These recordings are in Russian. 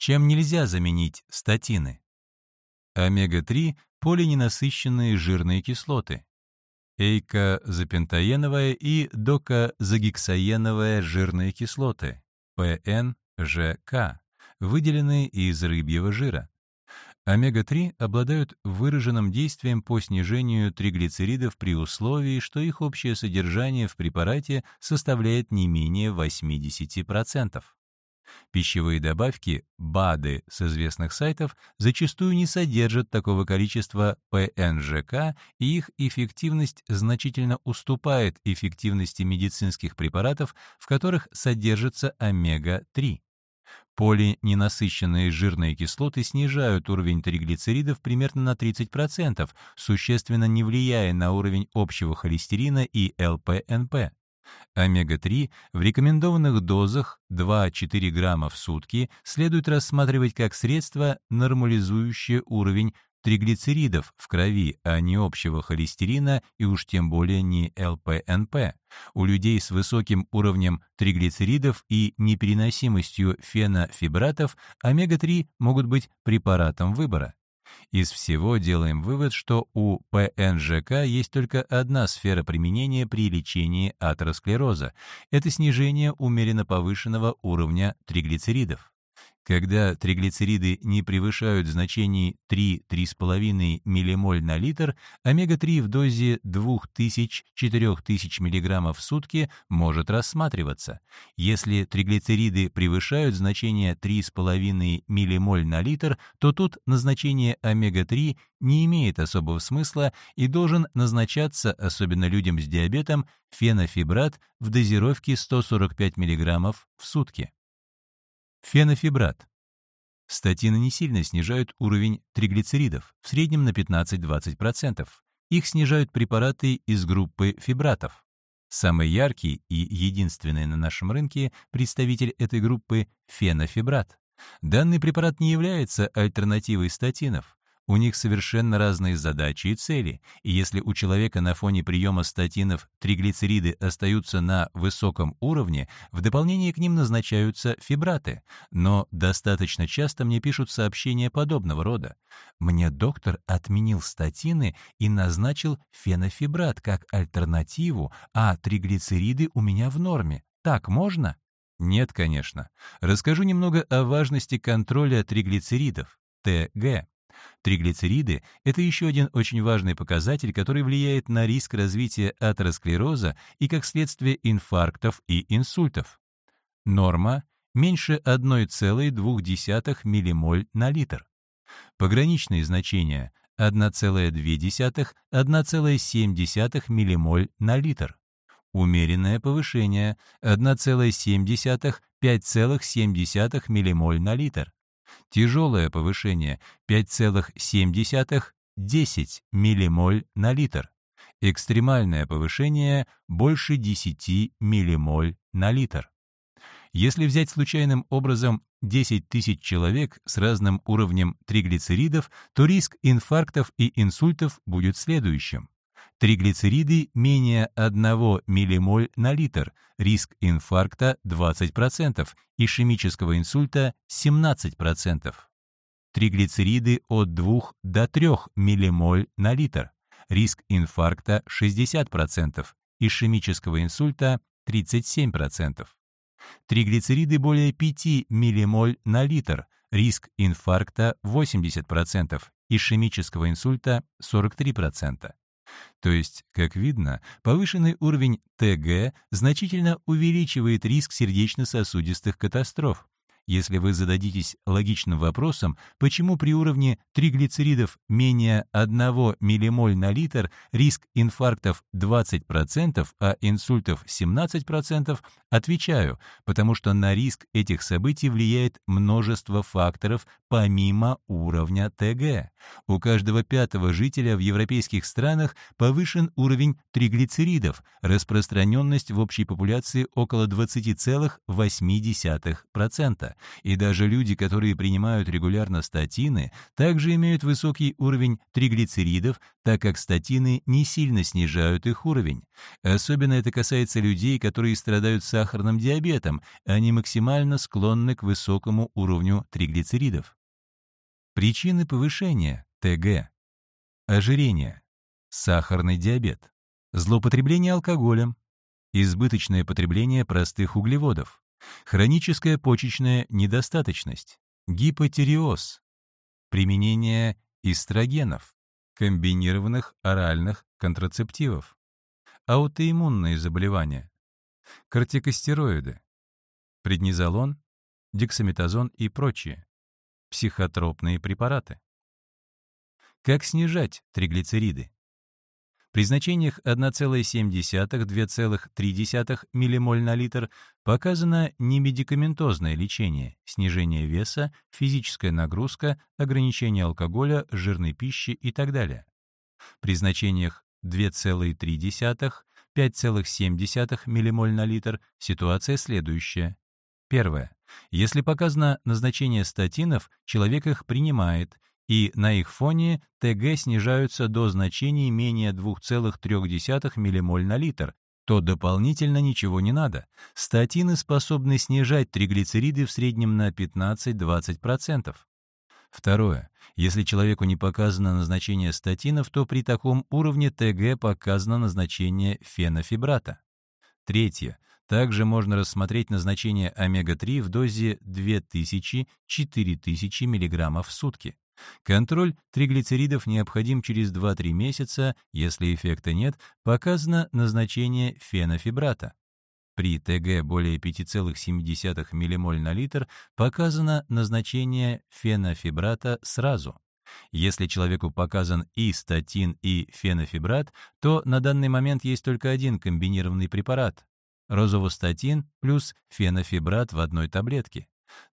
Чем нельзя заменить статины? Омега-3 – полиненасыщенные жирные кислоты. Эйкозапентаеновая и докозагексаеновая жирные кислоты, ПНЖК, выделенные из рыбьего жира. Омега-3 обладают выраженным действием по снижению триглицеридов при условии, что их общее содержание в препарате составляет не менее 80%. Пищевые добавки, БАДы с известных сайтов, зачастую не содержат такого количества ПНЖК, и их эффективность значительно уступает эффективности медицинских препаратов, в которых содержится омега-3. Полиненасыщенные жирные кислоты снижают уровень триглицеридов примерно на 30%, существенно не влияя на уровень общего холестерина и ЛПНП. Омега-3 в рекомендованных дозах 2-4 грамма в сутки следует рассматривать как средство, нормализующее уровень триглицеридов в крови, а не общего холестерина и уж тем более не ЛПНП. У людей с высоким уровнем триглицеридов и непереносимостью фенофибратов омега-3 могут быть препаратом выбора. Из всего делаем вывод, что у ПНЖК есть только одна сфера применения при лечении атеросклероза – это снижение умеренно повышенного уровня триглицеридов. Когда триглицериды не превышают значений 3-3,5 ммоль на литр, омега-3 в дозе 2000-4000 мг в сутки может рассматриваться. Если триглицериды превышают значение 3,5 ммоль на литр, то тут назначение омега-3 не имеет особого смысла и должен назначаться, особенно людям с диабетом, фенофибрат в дозировке 145 мг в сутки. Фенофибрат. Статины не сильно снижают уровень триглицеридов, в среднем на 15-20%. Их снижают препараты из группы фибратов. Самый яркий и единственный на нашем рынке представитель этой группы – фенофибрат. Данный препарат не является альтернативой статинов. У них совершенно разные задачи и цели, и если у человека на фоне приема статинов триглицериды остаются на высоком уровне, в дополнение к ним назначаются фибраты. Но достаточно часто мне пишут сообщения подобного рода. Мне доктор отменил статины и назначил фенофибрат как альтернативу, а триглицериды у меня в норме. Так можно? Нет, конечно. Расскажу немного о важности контроля триглицеридов, ТГ. Триглицериды – это еще один очень важный показатель, который влияет на риск развития атеросклероза и, как следствие, инфарктов и инсультов. Норма – меньше 1,2 ммоль на литр. Пограничные значения – 1,2-1,7 ммоль на литр. Умеренное повышение – 1,7-5,7 ммоль на литр. Тяжелое повышение 5,7-10 ммоль на литр. Экстремальное повышение больше 10 ммоль на литр. Если взять случайным образом 10 тысяч человек с разным уровнем триглицеридов, то риск инфарктов и инсультов будет следующим. Триглицериды менее 1 ммоль на литр, риск инфаркта 20%, ишемического инсульта 17%. Триглицериды от 2 до 3 ммоль на литр, риск инфаркта 60%, ишемического инсульта 37%. Триглицериды более 5 ммоль на литр, риск инфаркта 80%, ишемического инсульта 43%. То есть, как видно, повышенный уровень ТГ значительно увеличивает риск сердечно-сосудистых катастроф. Если вы зададитесь логичным вопросом, почему при уровне триглицеридов менее 1 ммоль на литр риск инфарктов 20%, а инсультов 17%, отвечаю, потому что на риск этих событий влияет множество факторов помимо уровня ТГ. У каждого пятого жителя в европейских странах повышен уровень триглицеридов, распространенность в общей популяции около 20,8%. И даже люди, которые принимают регулярно статины, также имеют высокий уровень триглицеридов, так как статины не сильно снижают их уровень. Особенно это касается людей, которые страдают сахарным диабетом, они максимально склонны к высокому уровню триглицеридов. Причины повышения ТГ. Ожирение, сахарный диабет, злоупотребление алкоголем, избыточное потребление простых углеводов, хроническая почечная недостаточность, гипотиреоз, применение эстрогенов, комбинированных оральных контрацептивов, аутоиммунные заболевания, кортикостероиды, преднизолон, дексаметазон и прочие, психотропные препараты. Как снижать триглицериды? При значениях 1,7-2,3 ммоль на литр показано немедикаментозное лечение, снижение веса, физическая нагрузка, ограничение алкоголя, жирной пищи и так далее. При значениях 2,3, 5,7 ммоль на литр ситуация следующая. Первое. Если показано назначение статинов, человек их принимает, и на их фоне ТГ снижаются до значений менее 2,3 ммоль на литр, то дополнительно ничего не надо. Статины способны снижать триглицериды в среднем на 15-20%. Второе. Если человеку не показано назначение статинов, то при таком уровне ТГ показано назначение фенофибрата. Третье. Также можно рассмотреть назначение омега-3 в дозе 2000-4000 мг в сутки. Контроль триглицеридов необходим через 2-3 месяца, если эффекта нет, показано назначение фенофибрата. При ТГ более 5,7 ммоль на литр показано назначение фенофибрата сразу. Если человеку показан и статин, и фенофибрат, то на данный момент есть только один комбинированный препарат – розовостатин плюс фенофибрат в одной таблетке.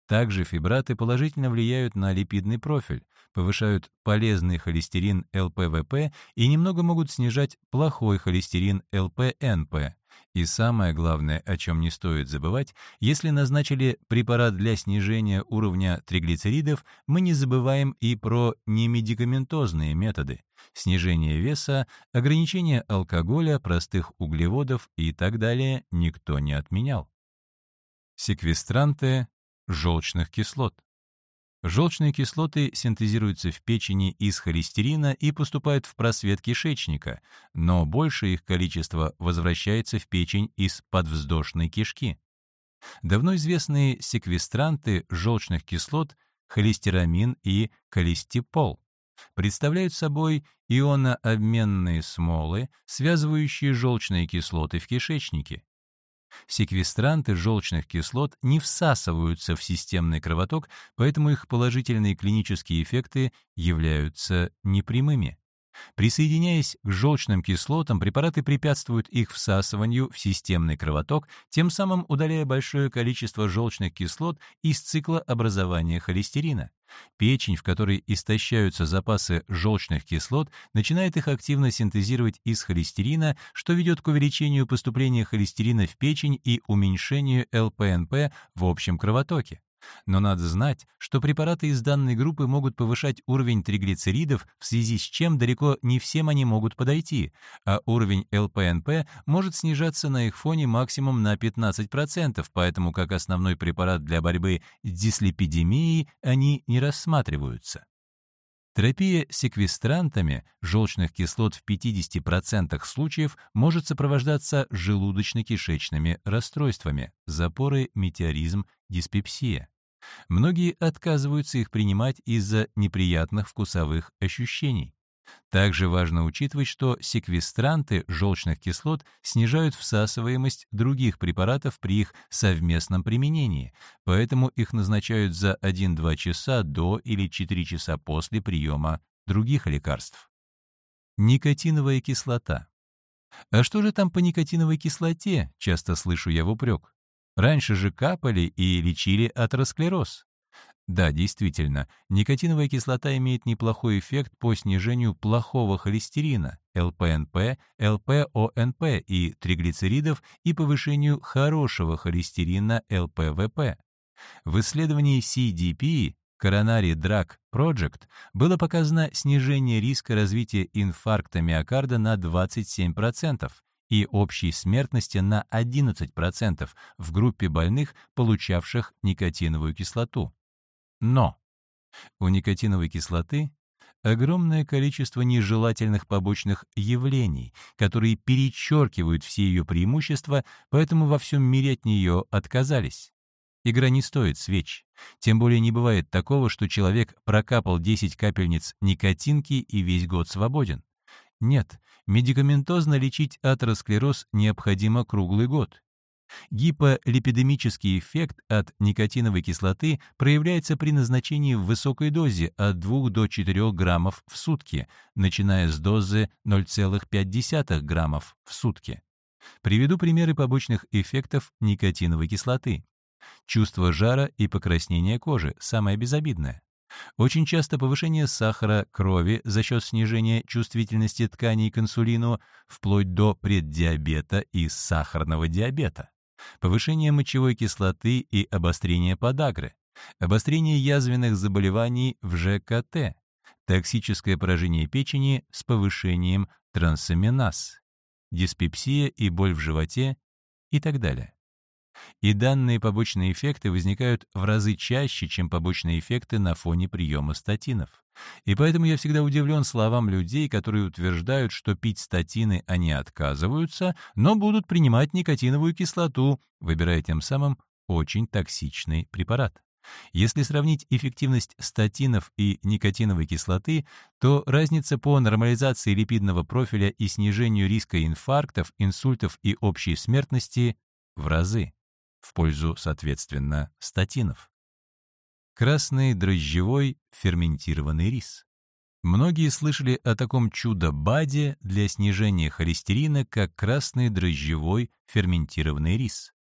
Также фибраты положительно влияют на липидный профиль, повышают полезный холестерин ЛПВП и немного могут снижать плохой холестерин ЛПНП. И самое главное, о чем не стоит забывать, если назначили препарат для снижения уровня триглицеридов, мы не забываем и про немедикаментозные методы – снижение веса, ограничение алкоголя, простых углеводов и так далее никто не отменял. Секвестранты желчных кислот. Желчные кислоты синтезируются в печени из холестерина и поступают в просвет кишечника, но большее их количество возвращается в печень из подвздошной кишки. Давно известные секвестранты желчных кислот холестерамин и холестипол представляют собой ионообменные смолы, связывающие желчные кислоты в кишечнике. Секвестранты желчных кислот не всасываются в системный кровоток, поэтому их положительные клинические эффекты являются непрямыми. Присоединяясь к желчным кислотам, препараты препятствуют их всасыванию в системный кровоток, тем самым удаляя большое количество желчных кислот из цикла образования холестерина. Печень, в которой истощаются запасы желчных кислот, начинает их активно синтезировать из холестерина, что ведет к увеличению поступления холестерина в печень и уменьшению ЛПНП в общем кровотоке. Но надо знать, что препараты из данной группы могут повышать уровень триглицеридов, в связи с чем далеко не всем они могут подойти, а уровень ЛПНП может снижаться на их фоне максимум на 15%, поэтому как основной препарат для борьбы с дислепидемией они не рассматриваются. Терапия секвестрантами желчных кислот в 50% случаев может сопровождаться желудочно-кишечными расстройствами, запоры, метеоризм, диспепсия. Многие отказываются их принимать из-за неприятных вкусовых ощущений. Также важно учитывать, что секвестранты желчных кислот снижают всасываемость других препаратов при их совместном применении, поэтому их назначают за 1-2 часа до или 4 часа после приема других лекарств. Никотиновая кислота. А что же там по никотиновой кислоте, часто слышу я в упрек. Раньше же капали и лечили атеросклероз. Да, действительно, никотиновая кислота имеет неплохой эффект по снижению плохого холестерина, ЛПНП, ЛПОНП и триглицеридов и повышению хорошего холестерина, ЛПВП. В исследовании CDP Coronary Drug Project было показано снижение риска развития инфаркта миокарда на 27% и общей смертности на 11% в группе больных, получавших никотиновую кислоту. Но у никотиновой кислоты огромное количество нежелательных побочных явлений, которые перечеркивают все ее преимущества, поэтому во всем мире от нее отказались. Игра не стоит свеч. Тем более не бывает такого, что человек прокапал 10 капельниц никотинки и весь год свободен. Нет, медикаментозно лечить атеросклероз необходимо круглый год. Гиполипидемический эффект от никотиновой кислоты проявляется при назначении в высокой дозе от 2 до 4 граммов в сутки, начиная с дозы 0,5 граммов в сутки. Приведу примеры побочных эффектов никотиновой кислоты. Чувство жара и покраснения кожи – самое безобидное. Очень часто повышение сахара крови за счет снижения чувствительности тканей к инсулину, вплоть до преддиабета и сахарного диабета повышение мочевой кислоты и обострение подагры, обострение язвенных заболеваний в ЖКТ, токсическое поражение печени с повышением трансаминаз, диспепсия и боль в животе и так далее. И данные побочные эффекты возникают в разы чаще, чем побочные эффекты на фоне приема статинов. И поэтому я всегда удивлен словам людей, которые утверждают, что пить статины они отказываются, но будут принимать никотиновую кислоту, выбирая тем самым очень токсичный препарат. Если сравнить эффективность статинов и никотиновой кислоты, то разница по нормализации липидного профиля и снижению риска инфарктов, инсультов и общей смертности в разы в пользу, соответственно, статинов. Красный дрожжевой ферментированный рис. Многие слышали о таком чудо-баде для снижения холестерина, как красный дрожжевой ферментированный рис.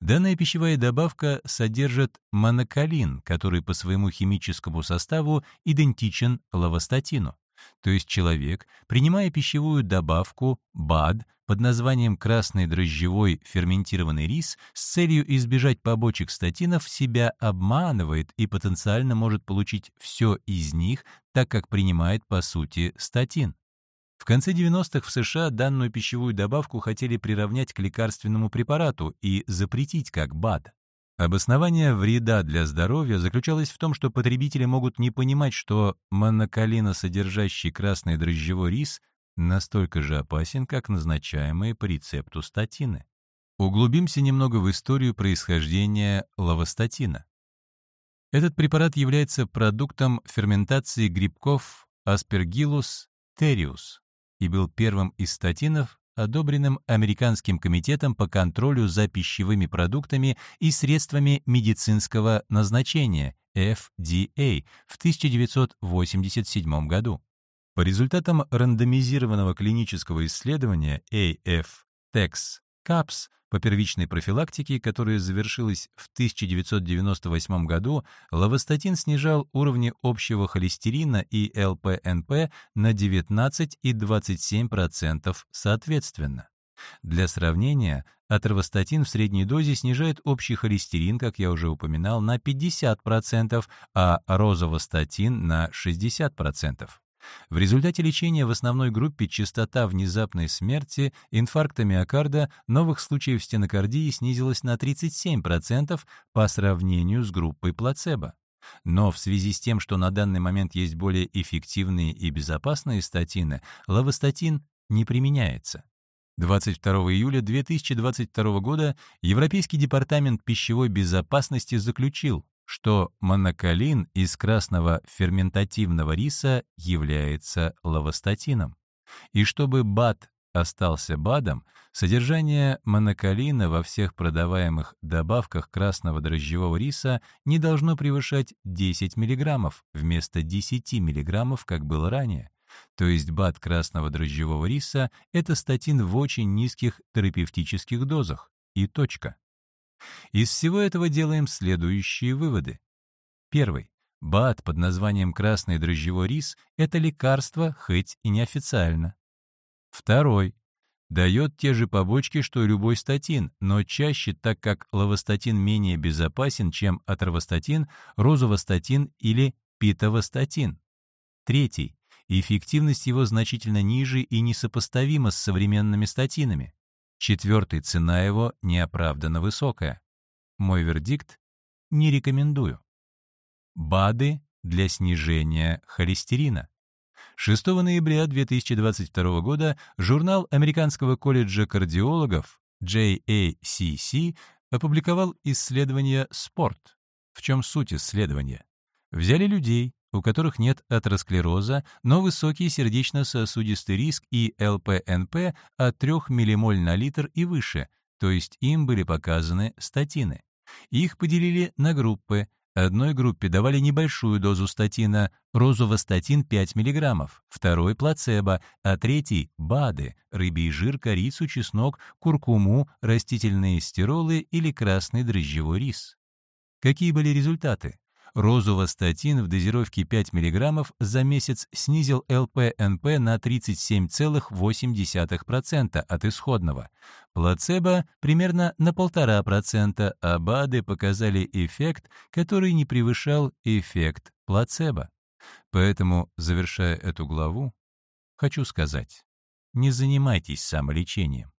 Данная пищевая добавка содержит моноколин, который по своему химическому составу идентичен лавостатину. То есть человек, принимая пищевую добавку БАД под названием красный дрожжевой ферментированный рис с целью избежать побочек статинов, себя обманывает и потенциально может получить все из них, так как принимает по сути статин. В конце 90-х в США данную пищевую добавку хотели приравнять к лекарственному препарату и запретить как БАД. Обоснование вреда для здоровья заключалось в том, что потребители могут не понимать, что монокалиносодержащий красный дрожжевой рис настолько же опасен, как назначаемые по рецепту статины. Углубимся немного в историю происхождения лавостатина. Этот препарат является продуктом ферментации грибков Aspergillus terius и был первым из статинов, одобренным Американским комитетом по контролю за пищевыми продуктами и средствами медицинского назначения FDA в 1987 году. По результатам рандомизированного клинического исследования AF-TEX-CAPS по первичной профилактике, которая завершилась в 1998 году, лавостатин снижал уровни общего холестерина и ЛПНП на 19 и 27% соответственно. Для сравнения, атервостатин в средней дозе снижает общий холестерин, как я уже упоминал, на 50%, а розовостатин на 60%. В результате лечения в основной группе частота внезапной смерти, инфаркта миокарда, новых случаев стенокардии снизилась на 37% по сравнению с группой плацебо. Но в связи с тем, что на данный момент есть более эффективные и безопасные статины, лавостатин не применяется. 22 июля 2022 года Европейский департамент пищевой безопасности заключил, что моноколин из красного ферментативного риса является лавостатином. И чтобы БАД остался БАДом, содержание моноколина во всех продаваемых добавках красного дрожжевого риса не должно превышать 10 мг вместо 10 мг, как было ранее. То есть БАД красного дрожжевого риса — это статин в очень низких терапевтических дозах. И точка. Из всего этого делаем следующие выводы. Первый. БАД под названием красный дрожжевой рис — это лекарство, хоть и неофициально. Второй. дает те же побочки, что и любой статин, но чаще, так как лавостатин менее безопасен, чем атровостатин, розовостатин или питовостатин. Третий. Эффективность его значительно ниже и несопоставима с современными статинами. Четвертый. Цена его неоправданно высокая. Мой вердикт – не рекомендую. БАДы для снижения холестерина. 6 ноября 2022 года журнал Американского колледжа кардиологов JACC опубликовал исследование «Спорт». В чем суть исследования? Взяли людей, у которых нет атеросклероза, но высокий сердечно-сосудистый риск и ЛПНП от 3 ммоль на литр и выше, то есть им были показаны статины. Их поделили на группы. Одной группе давали небольшую дозу статина, розовостатин 5 мг, второй – плацебо, а третий – БАДы, рыбий жир, корицу, чеснок, куркуму, растительные стиролы или красный дрожжевой рис. Какие были результаты? Розовостатин в дозировке 5 мг за месяц снизил ЛПНП на 37,8% от исходного. Плацебо примерно на 1,5%, а БАДы показали эффект, который не превышал эффект плацебо. Поэтому, завершая эту главу, хочу сказать, не занимайтесь самолечением.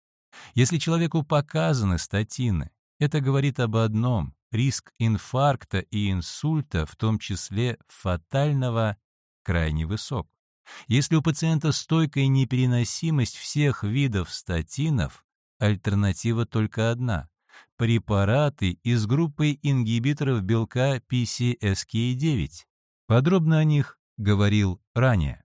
Если человеку показаны статины, это говорит об одном риск инфаркта и инсульта, в том числе фатального, крайне высок. Если у пациента стойкая непереносимость всех видов статинов, альтернатива только одна – препараты из группы ингибиторов белка PCSK9. Подробно о них говорил ранее.